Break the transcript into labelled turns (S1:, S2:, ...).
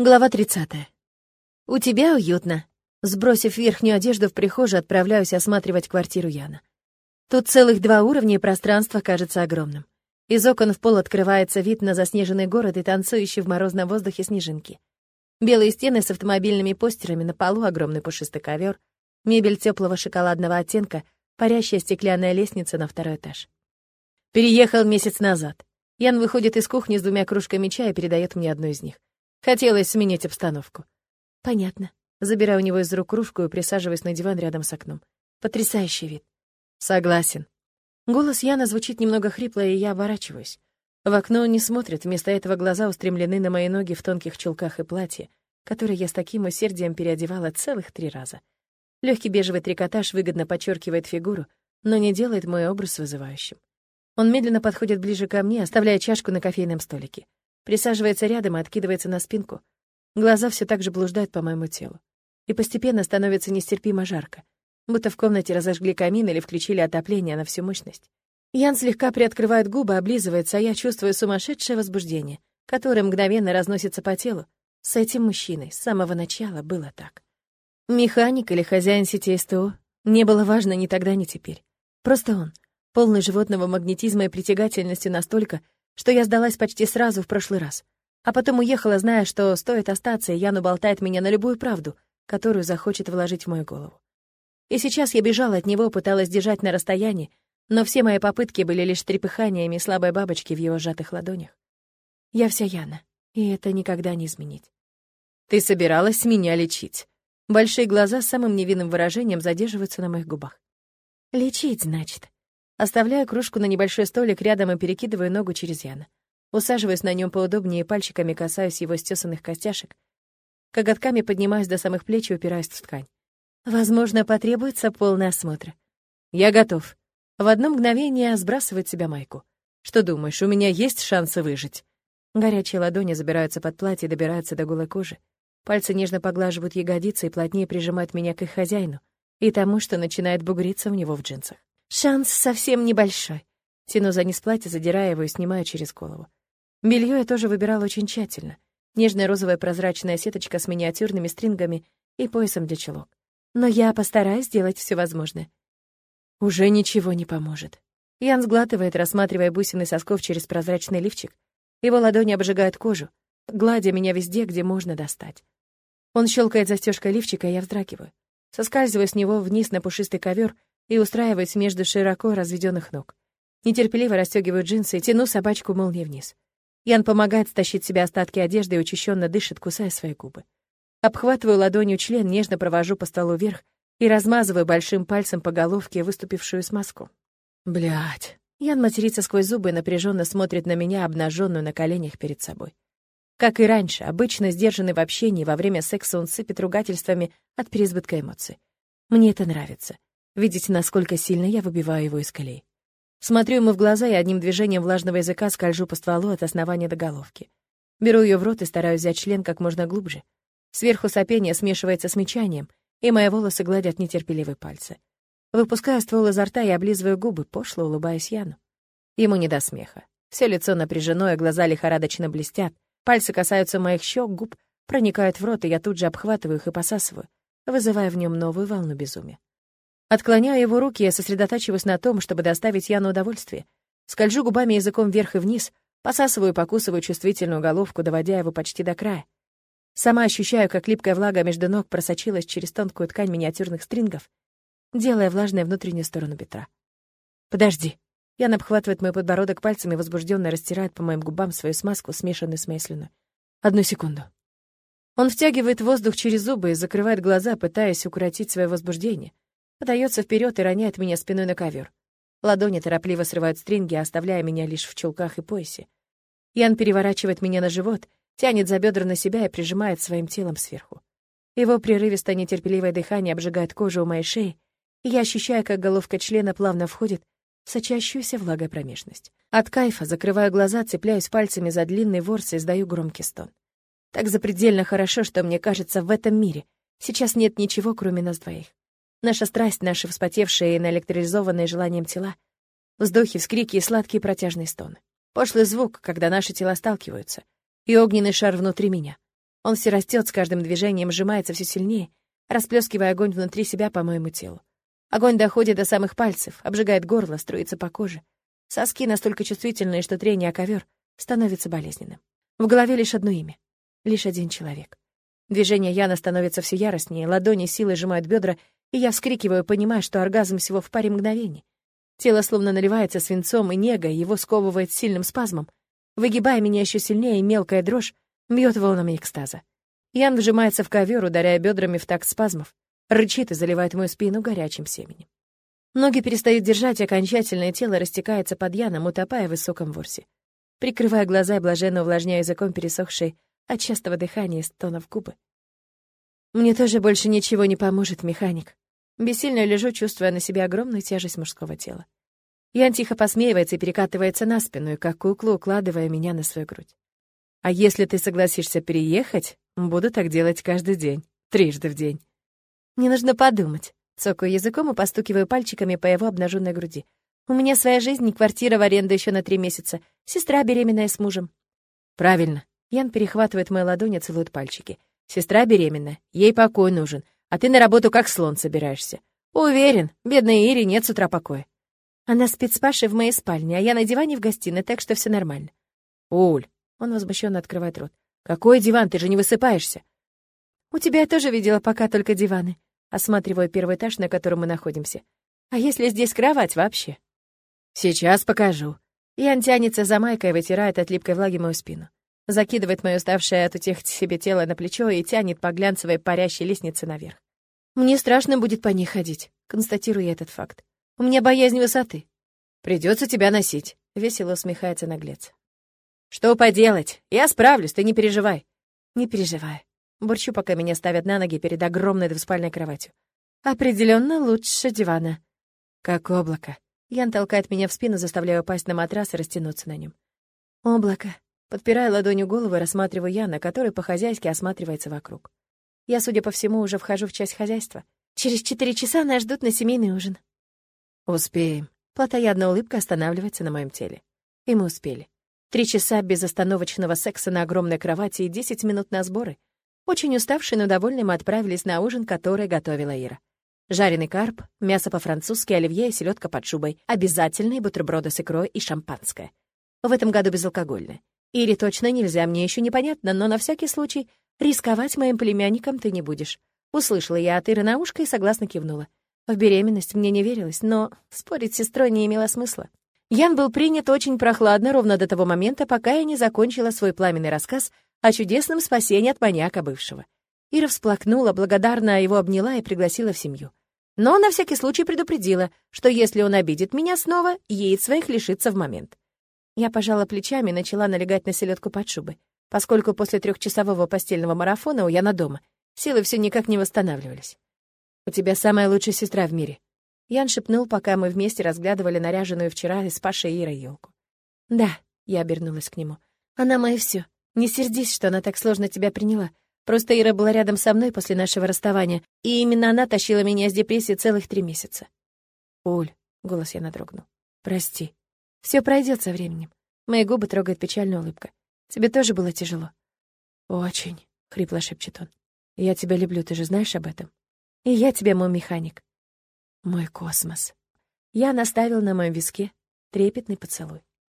S1: Глава 30. «У тебя уютно». Сбросив верхнюю одежду в прихожую, отправляюсь осматривать квартиру Яна. Тут целых два уровня, и пространство кажется огромным. Из окон в пол открывается вид на заснеженный город и танцующие в морозном воздухе снежинки. Белые стены с автомобильными постерами, на полу огромный пушистый ковер, мебель теплого шоколадного оттенка, парящая стеклянная лестница на второй этаж. Переехал месяц назад. Ян выходит из кухни с двумя кружками чая и передает мне одну из них. Хотелось сменить обстановку. Понятно. Забираю у него из рук кружку и присаживаюсь на диван рядом с окном. Потрясающий вид. Согласен. Голос Яна звучит немного хрипло, и я оборачиваюсь. В окно он не смотрит, вместо этого глаза устремлены на мои ноги в тонких чулках и платье, которые я с таким усердием переодевала целых три раза. Легкий бежевый трикотаж выгодно подчеркивает фигуру, но не делает мой образ вызывающим. Он медленно подходит ближе ко мне, оставляя чашку на кофейном столике. Присаживается рядом и откидывается на спинку. Глаза все так же блуждают по моему телу. И постепенно становится нестерпимо жарко. Будто в комнате разожгли камин или включили отопление на всю мощность. Ян слегка приоткрывает губы, облизывается, а я чувствую сумасшедшее возбуждение, которое мгновенно разносится по телу. С этим мужчиной с самого начала было так. Механик или хозяин сети СТО не было важно ни тогда, ни теперь. Просто он, полный животного магнетизма и притягательности настолько, что я сдалась почти сразу в прошлый раз. А потом уехала, зная, что стоит остаться, и Ян уболтает меня на любую правду, которую захочет вложить в мою голову. И сейчас я бежала от него, пыталась держать на расстоянии, но все мои попытки были лишь трепыханиями слабой бабочки в его сжатых ладонях. Я вся Яна, и это никогда не изменить. «Ты собиралась меня лечить?» Большие глаза с самым невинным выражением задерживаются на моих губах. «Лечить, значит?» Оставляю кружку на небольшой столик рядом и перекидываю ногу через Яна. Усаживаюсь на нем поудобнее и пальчиками касаюсь его стесанных костяшек. Коготками поднимаюсь до самых плеч и упираюсь в ткань. Возможно, потребуется полный осмотр. Я готов. В одно мгновение сбрасывает себя майку. Что думаешь, у меня есть шансы выжить? Горячие ладони забираются под платье и добираются до голой кожи. Пальцы нежно поглаживают ягодицы и плотнее прижимают меня к их хозяину и тому, что начинает бугриться у него в джинсах. Шанс совсем небольшой. Тяну за низ платья, задирая его и снимаю через голову. Белье я тоже выбирала очень тщательно. Нежная розовая прозрачная сеточка с миниатюрными стрингами и поясом для чулок. Но я постараюсь сделать все возможное. Уже ничего не поможет. Ян сглатывает, рассматривая бусины сосков через прозрачный лифчик. Его ладони обжигают кожу, гладя меня везде, где можно достать. Он щелкает застежкой лифчика, и я вздрагиваю. Соскальзываю с него вниз на пушистый ковер и устраиваюсь между широко разведенных ног. Нетерпеливо расстегиваю джинсы и тяну собачку молнией вниз. Ян помогает стащить себе остатки одежды и учащенно дышит, кусая свои губы. Обхватываю ладонью член, нежно провожу по столу вверх и размазываю большим пальцем по головке выступившую смазку. Блять. Ян матерится сквозь зубы и напряженно смотрит на меня, обнаженную на коленях перед собой. Как и раньше, обычно сдержанный в общении, во время секса он сыпет ругательствами от переизбытка эмоций. Мне это нравится видеть, насколько сильно я выбиваю его из колеи. Смотрю ему в глаза и одним движением влажного языка скольжу по стволу от основания до головки. Беру ее в рот и стараюсь взять член как можно глубже. Сверху сопение смешивается с мечанием, и мои волосы гладят нетерпеливые пальцы. Выпускаю ствол изо рта и облизываю губы, пошло улыбаясь Яну. Ему не до смеха. Все лицо напряжено, и глаза лихорадочно блестят. Пальцы касаются моих щек, губ, проникают в рот, и я тут же обхватываю их и посасываю, вызывая в нем новую волну безумия. Отклоняя его руки, я сосредотачиваюсь на том, чтобы доставить Яну удовольствие. Скольжу губами языком вверх и вниз, посасываю и покусываю чувствительную головку, доводя его почти до края. Сама ощущаю, как липкая влага между ног просочилась через тонкую ткань миниатюрных стрингов, делая влажной внутреннюю сторону бедра. «Подожди». Ян обхватывает мой подбородок пальцами, возбужденно растирает по моим губам свою смазку, смешанную с моей слюной. «Одну секунду». Он втягивает воздух через зубы и закрывает глаза, пытаясь укротить свое возбуждение — подается вперед и роняет меня спиной на ковер. Ладони торопливо срывают стринги, оставляя меня лишь в чулках и поясе. Ян переворачивает меня на живот, тянет за бедра на себя и прижимает своим телом сверху. Его прерывистое нетерпеливое дыхание обжигает кожу у моей шеи, и я ощущаю, как головка члена плавно входит в сочащуюся влагой промежность. От кайфа, закрываю глаза, цепляюсь пальцами за длинный ворс и издаю громкий стон. Так запредельно хорошо, что мне кажется, в этом мире сейчас нет ничего, кроме нас двоих. Наша страсть, наши вспотевшие и наэлектризованные желанием тела, вздохи, вскрики и сладкие протяжные стоны. Пошлый звук, когда наши тела сталкиваются, и огненный шар внутри меня. Он все растет с каждым движением, сжимается все сильнее, расплескивая огонь внутри себя по моему телу. Огонь доходит до самых пальцев, обжигает горло, струится по коже. Соски настолько чувствительные, что трение о ковер становится болезненным. В голове лишь одно имя. Лишь один человек. Движение Яна становится все яростнее, ладони силой сжимают бедра, и я вскрикиваю, понимая, что оргазм всего в паре мгновений. Тело словно наливается свинцом и негой, его сковывает сильным спазмом. Выгибая меня еще сильнее, мелкая дрожь бьет волнами экстаза. Ян вжимается в ковер, ударяя бедрами в такт спазмов, рычит и заливает мою спину горячим семенем. Ноги перестают держать, окончательное тело растекается под Яном, утопая в высоком ворсе. Прикрывая глаза и блаженно увлажняя языком пересохшие от частого дыхания стонов губы. Мне тоже больше ничего не поможет, механик. Бессильно лежу, чувствуя на себе огромную тяжесть мужского тела. Ян тихо посмеивается и перекатывается на спину, и как куклу укладывая меня на свою грудь. А если ты согласишься переехать, буду так делать каждый день, трижды в день. Мне нужно подумать. Цокаю языком и постукиваю пальчиками по его обнаженной груди. У меня своя жизнь, квартира в аренду еще на три месяца, сестра беременная с мужем. Правильно. Ян перехватывает мою ладонь и целует пальчики. Сестра беременна, ей покой нужен, а ты на работу как слон собираешься. Уверен, бедной Ире нет с утра покоя. Она спит с Пашей в моей спальне, а я на диване в гостиной, так что все нормально. Уль, он возмущенно открывает рот. Какой диван, ты же не высыпаешься. У тебя я тоже видела пока только диваны. Осматриваю первый этаж, на котором мы находимся. А если здесь кровать вообще? Сейчас покажу. Ян тянется за майкой и вытирает от липкой влаги мою спину закидывает мое уставшее от утех себе тело на плечо и тянет по глянцевой парящей лестнице наверх. Мне страшно будет по ней ходить, констатирую этот факт. У меня боязнь высоты. Придется тебя носить, весело усмехается наглец. Что поделать? Я справлюсь, ты не переживай. Не переживай. Бурчу, пока меня ставят на ноги перед огромной двуспальной кроватью. Определенно лучше дивана. Как облако. Ян толкает меня в спину, заставляя упасть на матрас и растянуться на нем. Облако. Подпирая ладонью голову, рассматриваю Яна, который по-хозяйски осматривается вокруг. Я, судя по всему, уже вхожу в часть хозяйства. Через четыре часа нас ждут на семейный ужин. Успеем. Платоядная улыбка останавливается на моем теле. И мы успели. Три часа безостановочного секса на огромной кровати и десять минут на сборы. Очень уставшие, но довольные мы отправились на ужин, который готовила Ира. Жареный карп, мясо по-французски, оливье и селедка под шубой, обязательные бутерброды с икрой и шампанское. В этом году безалкогольное. Ире точно нельзя, мне еще непонятно, но на всякий случай рисковать моим племянником ты не будешь. Услышала я от Иры на ушко и согласно кивнула. В беременность мне не верилось, но спорить с сестрой не имело смысла. Ян был принят очень прохладно ровно до того момента, пока я не закончила свой пламенный рассказ о чудесном спасении от маньяка бывшего. Ира всплакнула, благодарно его обняла и пригласила в семью. Но на всякий случай предупредила, что если он обидит меня снова, яиц своих лишится в момент. Я пожала плечами и начала налегать на селедку под шубой, поскольку после трехчасового постельного марафона у Яна дома силы все никак не восстанавливались. «У тебя самая лучшая сестра в мире», — Ян шепнул, пока мы вместе разглядывали наряженную вчера из Пашей Ирой елку. «Да», — я обернулась к нему, — «она мое все. Не сердись, что она так сложно тебя приняла. Просто Ира была рядом со мной после нашего расставания, и именно она тащила меня из депрессии целых три месяца». «Уль», — голос я надрогнул, — «прости». Все пройдет со временем. Мои губы трогает печальная улыбка. Тебе тоже было тяжело? Очень, хрипло шепчет он. Я тебя люблю, ты же знаешь об этом. И я тебе мой механик. Мой космос. Я наставил на моем виске трепетный поцелуй.